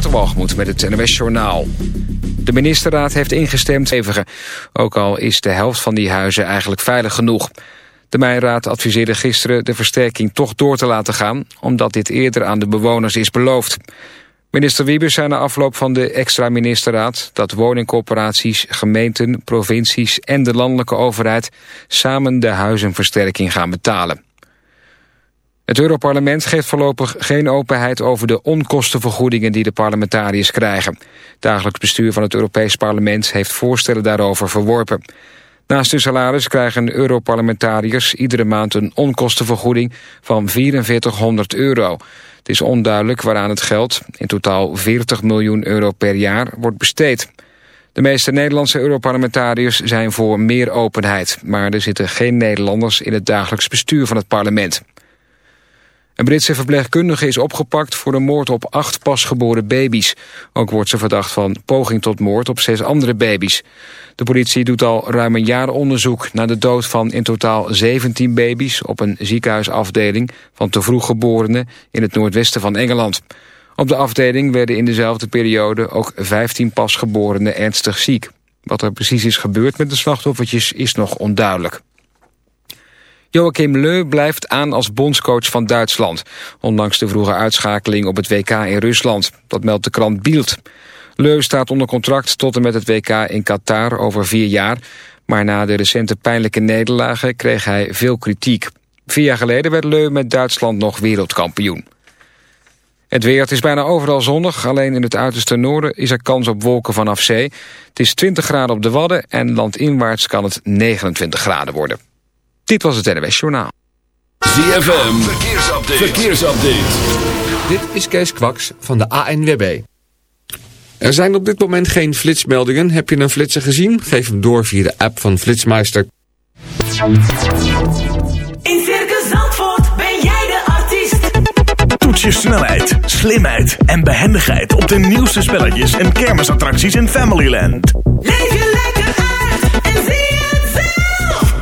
Waterwalgemoed met het NWS Journaal. De ministerraad heeft ingestemd. Ook al is de helft van die huizen eigenlijk veilig genoeg. De Mijnraad adviseerde gisteren de versterking toch door te laten gaan... omdat dit eerder aan de bewoners is beloofd. Minister Wiebes zei na afloop van de extra ministerraad... dat woningcorporaties, gemeenten, provincies en de landelijke overheid... samen de huizenversterking gaan betalen. Het Europarlement geeft voorlopig geen openheid over de onkostenvergoedingen die de parlementariërs krijgen. Dagelijks bestuur van het Europees Parlement heeft voorstellen daarover verworpen. Naast hun salaris krijgen Europarlementariërs iedere maand een onkostenvergoeding van 4400 euro. Het is onduidelijk waaraan het geld, in totaal 40 miljoen euro per jaar, wordt besteed. De meeste Nederlandse Europarlementariërs zijn voor meer openheid, maar er zitten geen Nederlanders in het dagelijks bestuur van het parlement. Een Britse verpleegkundige is opgepakt voor de moord op acht pasgeboren baby's. Ook wordt ze verdacht van poging tot moord op zes andere baby's. De politie doet al ruim een jaar onderzoek naar de dood van in totaal 17 baby's... op een ziekenhuisafdeling van te vroeg geborenen in het noordwesten van Engeland. Op de afdeling werden in dezelfde periode ook 15 pasgeborenen ernstig ziek. Wat er precies is gebeurd met de slachtoffertjes is nog onduidelijk. Joachim Leu blijft aan als bondscoach van Duitsland... ondanks de vroege uitschakeling op het WK in Rusland. Dat meldt de krant Bild. Leu staat onder contract tot en met het WK in Qatar over vier jaar... maar na de recente pijnlijke nederlagen kreeg hij veel kritiek. Vier jaar geleden werd Leu met Duitsland nog wereldkampioen. Het weer, is bijna overal zonnig. Alleen in het uiterste noorden is er kans op wolken vanaf zee. Het is 20 graden op de Wadden en landinwaarts kan het 29 graden worden. Dit was het NWS Journaal. ZFM, verkeersupdate. verkeersupdate. Dit is Kees Kwaks van de ANWB. Er zijn op dit moment geen flitsmeldingen. Heb je een flitser gezien? Geef hem door via de app van Flitsmeister. In Circus Zandvoort ben jij de artiest. Toets je snelheid, slimheid en behendigheid op de nieuwste spelletjes en kermisattracties in Familyland. Leef je lekker uit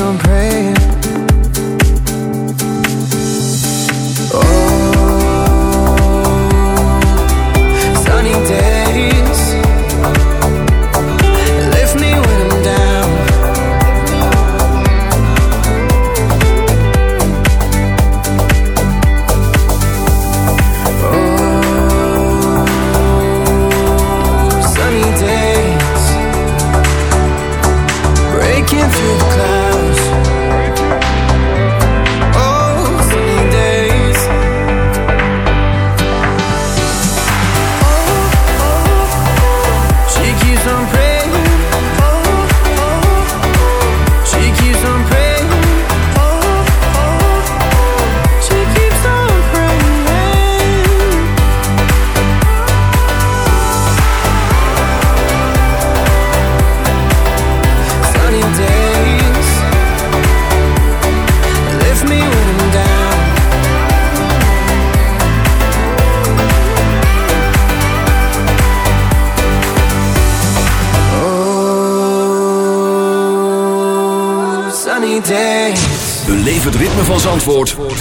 On praying.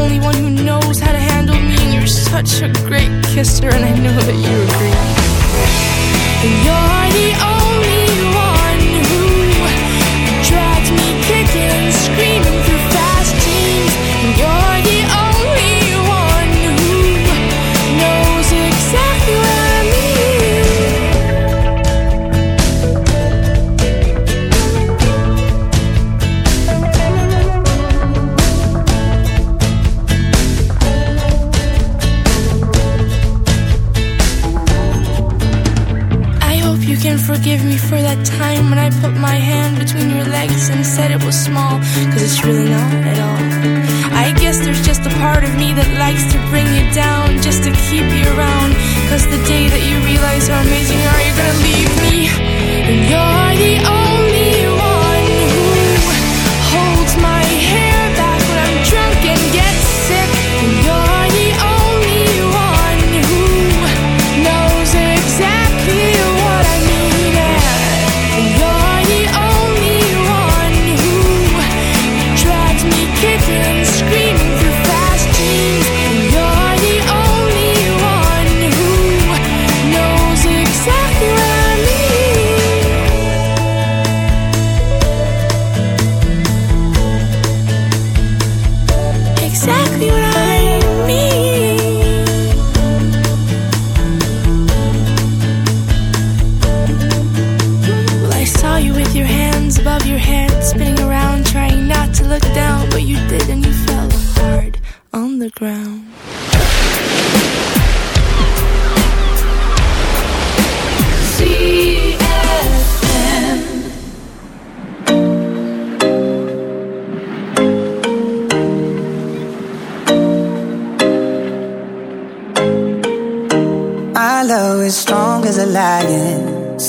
only one who knows how to handle me, and you're such a great kisser, and I know that you agree. You're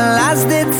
lasted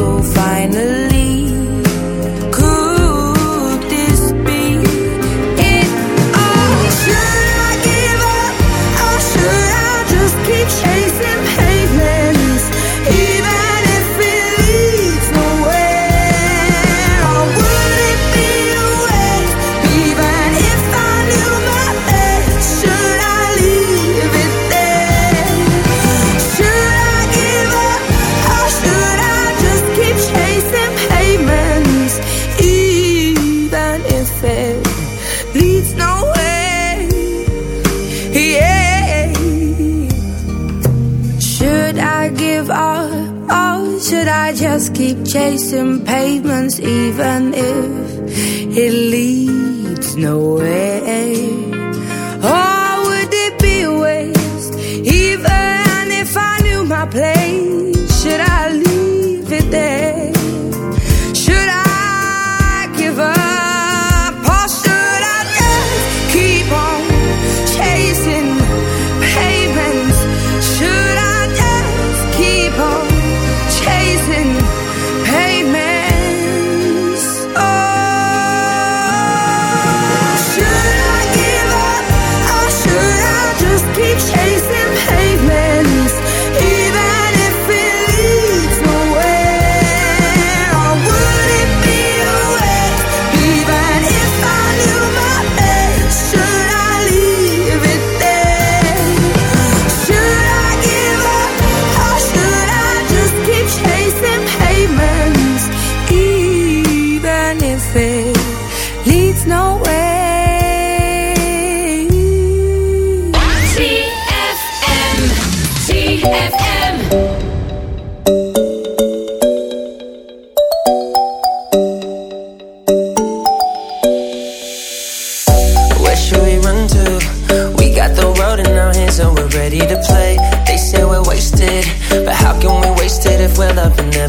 go finally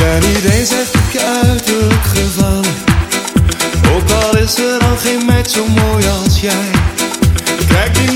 ben niet eens echt op je uiterlijk gevallen. Ook al is er al geen meid zo mooi als jij. Kijk die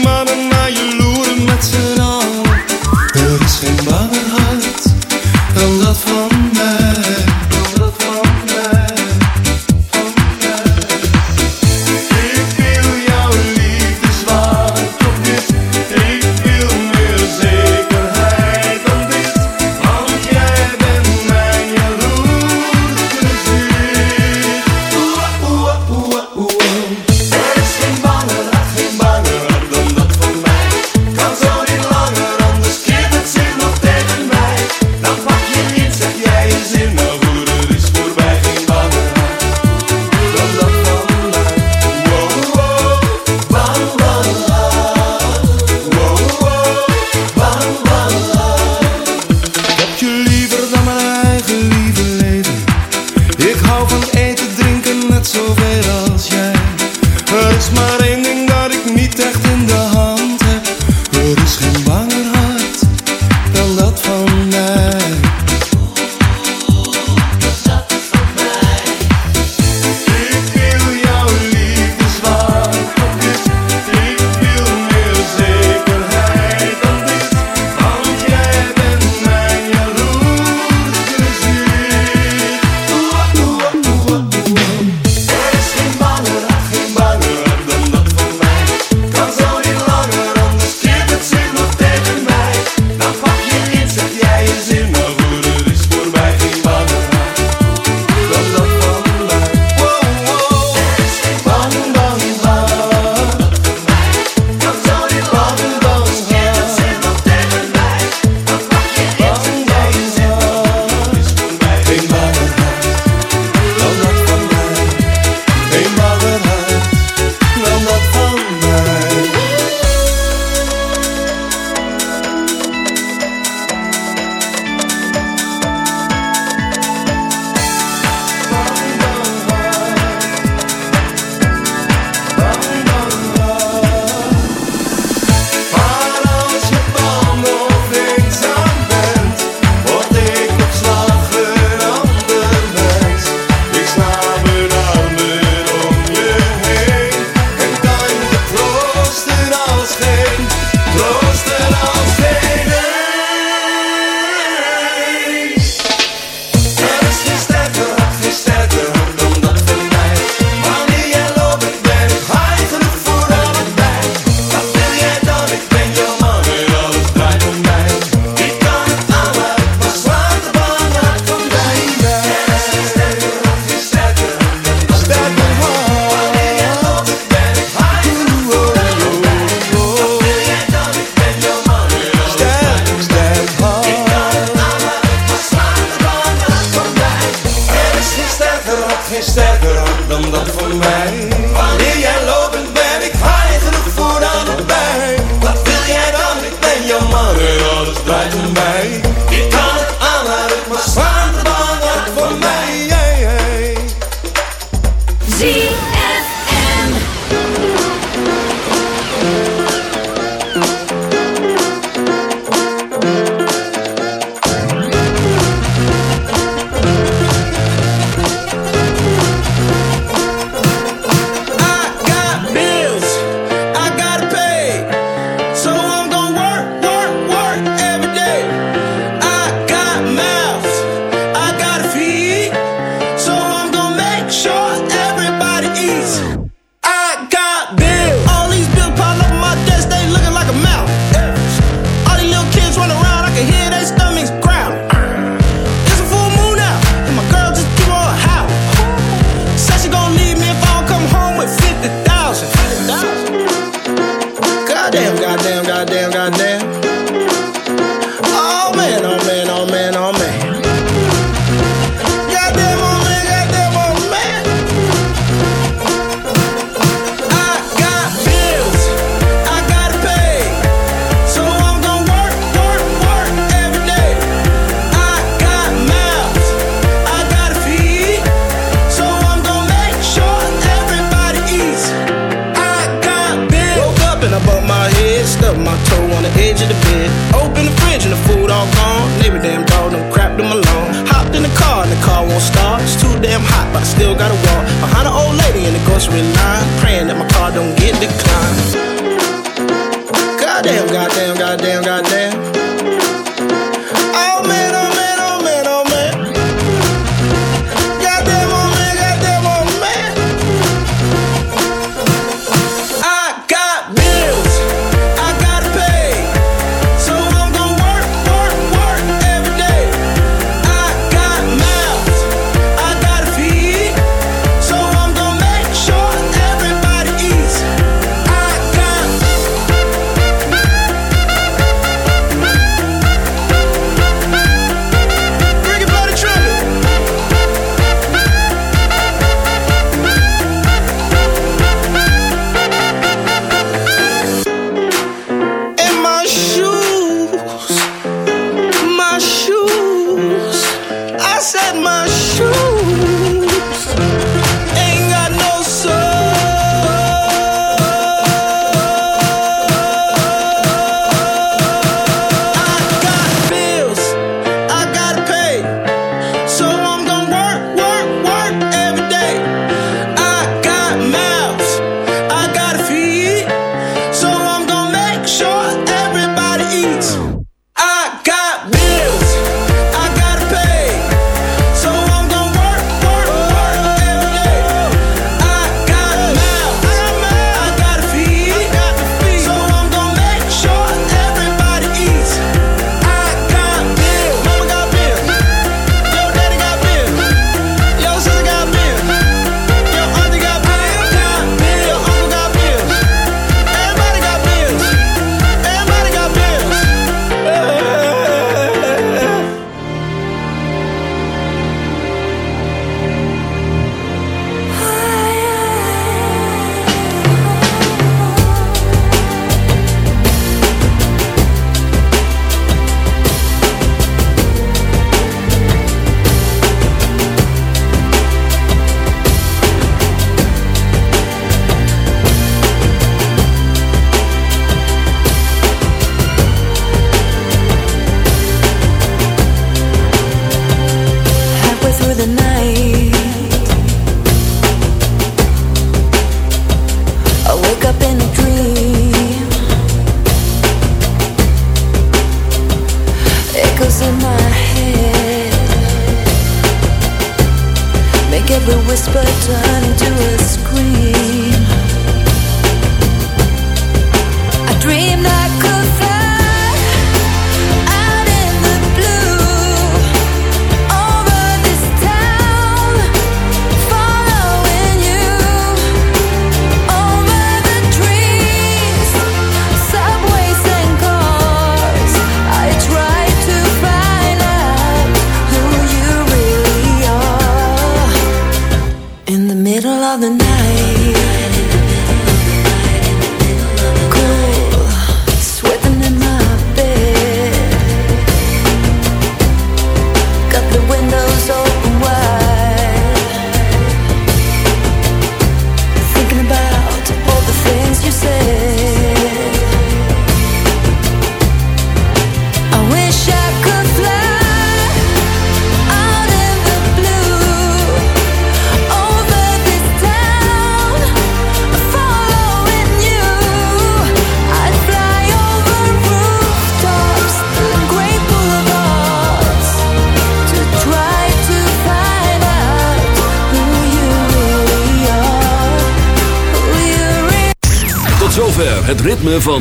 the night.